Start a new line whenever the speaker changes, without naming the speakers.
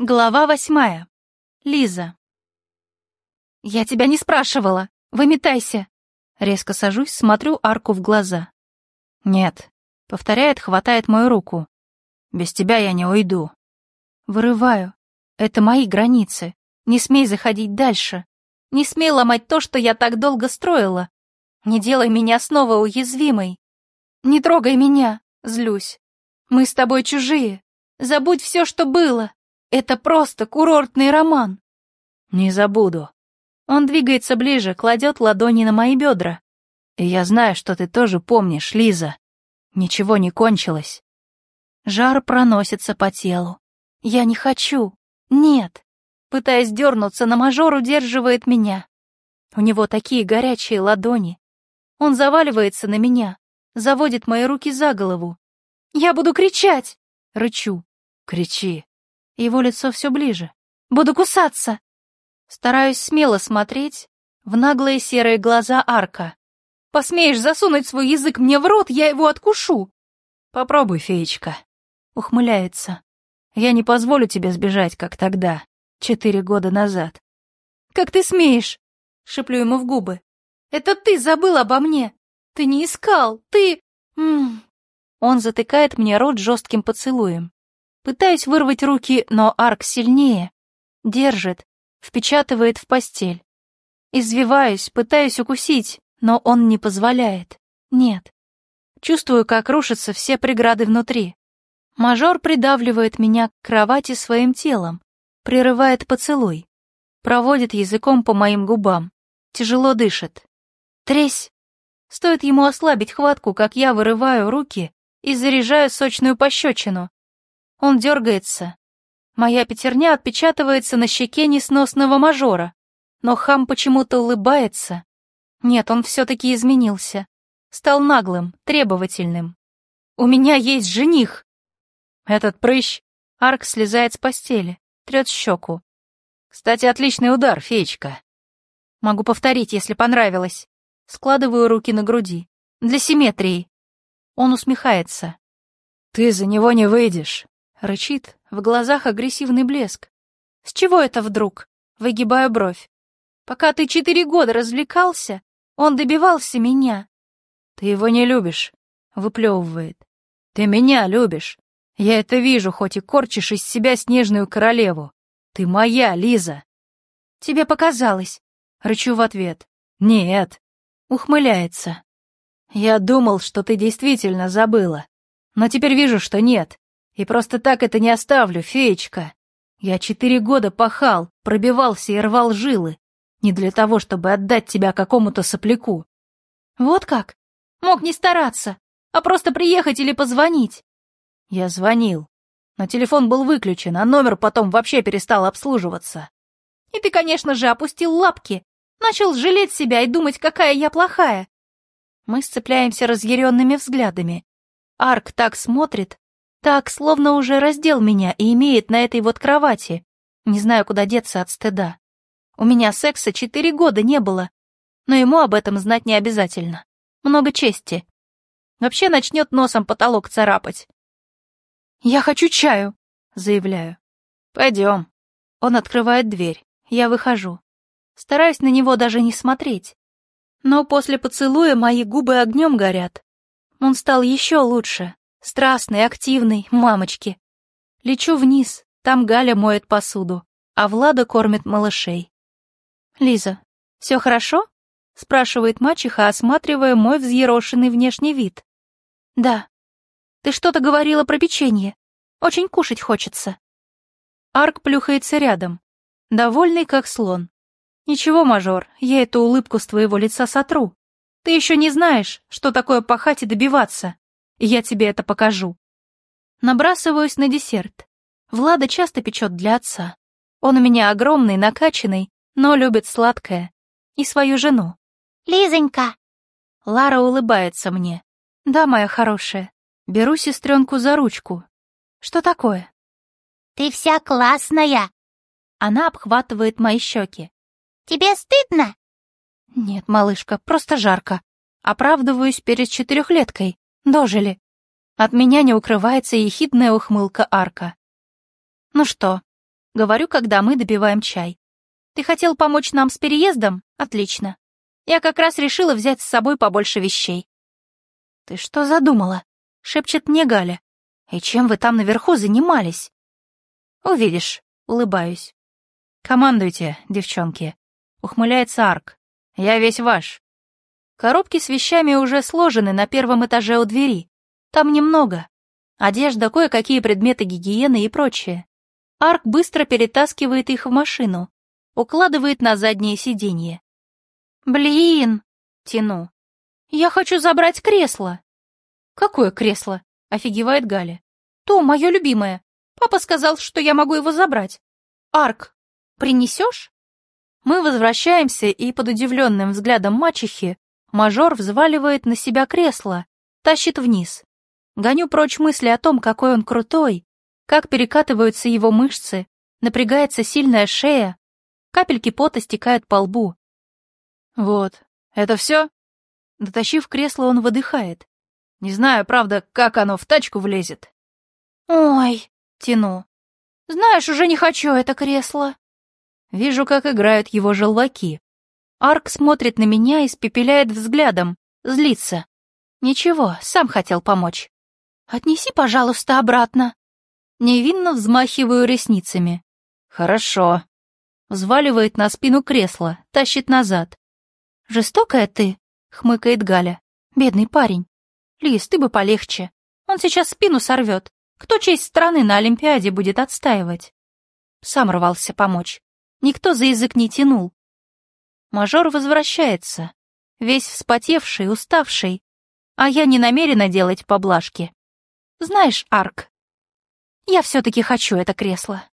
Глава восьмая. Лиза. «Я тебя не спрашивала! Выметайся!» Резко сажусь, смотрю арку в глаза.
«Нет», — повторяет, хватает мою руку. «Без тебя я не уйду».
Вырываю. Это мои границы. Не смей заходить дальше. Не смей ломать то, что я так долго строила. Не делай меня снова уязвимой. Не трогай меня, злюсь. Мы с тобой чужие. Забудь все, что было. Это просто курортный роман.
Не забуду.
Он двигается ближе, кладет ладони на мои бедра.
И я знаю, что ты тоже помнишь, Лиза. Ничего не кончилось.
Жар проносится по телу. Я не хочу. Нет. Пытаясь дернуться, на мажор удерживает меня. У него такие горячие ладони. Он заваливается на меня, заводит мои руки за голову. «Я буду кричать!» — рычу.
«Кричи!»
Его лицо все ближе. «Буду кусаться!» Стараюсь смело смотреть в наглые серые глаза Арка. «Посмеешь засунуть свой язык мне в рот, я его откушу!»
«Попробуй, феечка!»
Ухмыляется.
«Я не позволю тебе сбежать, как тогда, четыре года назад».
«Как ты смеешь?» — шеплю ему в губы. «Это ты забыл обо мне! Ты не искал! Ты...» М -м -м. Он затыкает мне рот жестким поцелуем. Пытаюсь вырвать руки, но арк сильнее. Держит, впечатывает в постель. Извиваюсь, пытаюсь укусить, но он не позволяет. Нет. Чувствую, как рушатся все преграды внутри. Мажор придавливает меня к кровати своим телом, прерывает поцелуй, проводит языком по моим губам, тяжело дышит. Тресь! Стоит ему ослабить хватку, как я вырываю руки и заряжаю сочную пощечину, он дергается. Моя пятерня отпечатывается на щеке несносного мажора, но хам почему-то улыбается. Нет, он все-таки изменился. Стал наглым, требовательным. У меня есть жених. Этот прыщ. Арк слезает с постели, трет щеку. Кстати, отличный удар, феечка. Могу повторить, если понравилось. Складываю руки на груди. Для симметрии. Он усмехается.
Ты за него не выйдешь.
Рычит, в глазах агрессивный блеск. С чего это вдруг? Выгибаю бровь. Пока ты четыре года развлекался, он добивался меня.
Ты его не любишь, выплевывает. Ты меня любишь. Я это вижу, хоть и корчишь из себя снежную королеву. Ты моя, Лиза.
Тебе показалось. Рычу в ответ.
Нет.
Ухмыляется.
Я думал, что ты действительно забыла. Но теперь вижу, что нет. И просто так это не оставлю, феечка. Я четыре года пахал, пробивался и рвал жилы. Не для того, чтобы отдать тебя какому-то сопляку.
Вот как? Мог не стараться, а просто приехать или позвонить.
Я звонил, но телефон был выключен, а номер потом вообще перестал обслуживаться.
И ты, конечно же, опустил лапки, начал жалеть себя и думать, какая я плохая. Мы сцепляемся разъяренными взглядами. Арк так смотрит, так, словно уже раздел меня и имеет на этой вот кровати. Не знаю, куда деться от стыда. У меня секса четыре года не было, но ему об этом знать не обязательно. Много чести. Вообще начнет носом потолок царапать. «Я хочу чаю», — заявляю.
«Пойдем».
Он открывает дверь. Я выхожу. Стараюсь на него даже не смотреть. Но после поцелуя мои губы огнем горят. Он стал еще лучше, Страстный, активный, мамочки. Лечу вниз, там Галя моет посуду, а Влада кормит малышей. «Лиза, все хорошо?» — спрашивает мачеха, осматривая мой взъерошенный внешний вид. «Да. Ты что-то говорила про печенье. Очень кушать хочется». Арк плюхается рядом, довольный как слон. «Ничего, мажор, я эту улыбку с твоего лица сотру. Ты еще не знаешь, что такое пахать и добиваться. Я тебе это покажу. Набрасываюсь на десерт. Влада часто печет для отца. Он у меня огромный, накачанный, но любит сладкое. И свою жену.
«Лизонька!»
Лара улыбается мне. «Да, моя хорошая. Беру сестренку за ручку. Что такое?»
«Ты вся классная!»
Она обхватывает мои щеки.
«Тебе стыдно?»
«Нет, малышка, просто жарко. Оправдываюсь перед четырехлеткой. Дожили. От меня не укрывается ехидная ухмылка арка. Ну что, Говорю, когда мы допиваем чай. Ты хотел помочь нам с переездом? Отлично. Я как раз решила взять с собой побольше вещей. Ты что задумала? Шепчет мне Галя. И чем вы там наверху занимались? Увидишь, улыбаюсь. Командуйте, девчонки. Ухмыляется Арк. Я весь ваш. Коробки с вещами уже сложены на первом этаже у двери. Там немного. Одежда, кое-какие предметы гигиены и прочее. Арк быстро перетаскивает их в машину, укладывает на заднее сиденье. «Блин!» — тяну. «Я хочу забрать кресло!» «Какое кресло?» — офигевает Галя. «То, мое любимое. Папа сказал, что я могу его забрать. Арк, принесешь?» Мы возвращаемся, и под удивленным взглядом мачехи мажор взваливает на себя кресло, тащит вниз. Гоню прочь мысли о том, какой он крутой, как перекатываются его мышцы, напрягается сильная шея, капельки пота стекают по лбу. Вот, это все? Дотащив кресло, он выдыхает. Не знаю, правда, как оно в тачку влезет. Ой, тяну. Знаешь, уже не хочу это кресло. Вижу, как играют его желваки. Арк смотрит на меня и спепеляет взглядом, злится. Ничего, сам хотел помочь. Отнеси, пожалуйста, обратно. Невинно взмахиваю ресницами. Хорошо. Взваливает на спину кресло, тащит назад. Жестокая ты, хмыкает Галя. Бедный парень. Лиз, ты бы полегче. Он сейчас спину сорвет. Кто честь страны на Олимпиаде будет отстаивать? Сам рвался помочь. Никто за язык не тянул. Мажор возвращается, весь вспотевший, уставший, а я не намерена делать поблажки. Знаешь, Арк, я все-таки хочу это кресло.